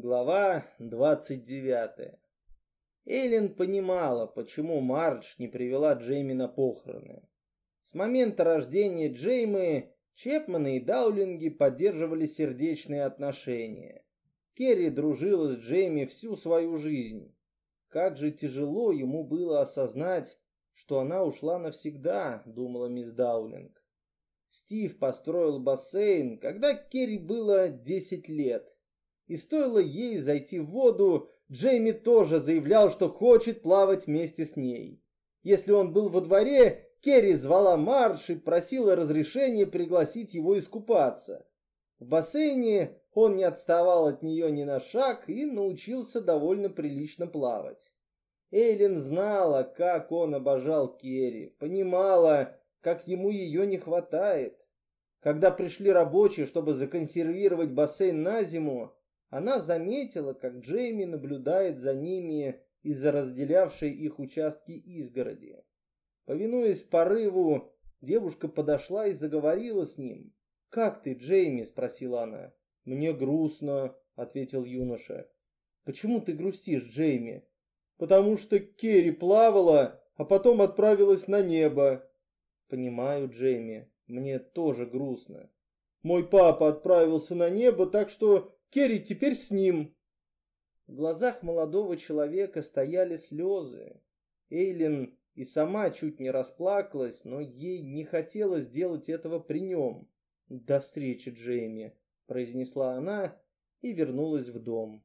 Глава 29. Эйлин понимала, почему Мардж не привела Джейми на похороны. С момента рождения Джеймы Чепманы и Даулинги поддерживали сердечные отношения. Керри дружила с Джейми всю свою жизнь. Как же тяжело ему было осознать, что она ушла навсегда, думала мисс Даулинг. Стив построил бассейн, когда Керри было 10 лет. И стоило ей зайти в воду, Джейми тоже заявлял, что хочет плавать вместе с ней. Если он был во дворе, Керри звала Марш и просила разрешения пригласить его искупаться. В бассейне он не отставал от нее ни на шаг и научился довольно прилично плавать. Эйлин знала, как он обожал Керри, понимала, как ему ее не хватает. Когда пришли рабочие, чтобы законсервировать бассейн на зиму, она заметила, как Джейми наблюдает за ними из-за разделявшей их участки изгороди. Повинуясь порыву, девушка подошла и заговорила с ним. «Как ты, Джейми?» – спросила она. «Мне грустно», – ответил юноша. «Почему ты грустишь, Джейми?» «Потому что Керри плавала, а потом отправилась на небо». «Понимаю, Джейми, мне тоже грустно. Мой папа отправился на небо, так что Керри теперь с ним. В глазах молодого человека стояли слезы. Эйлин и сама чуть не расплакалась, но ей не хотелось сделать этого при нем. «До встречи, Джейми», — произнесла она и вернулась в дом.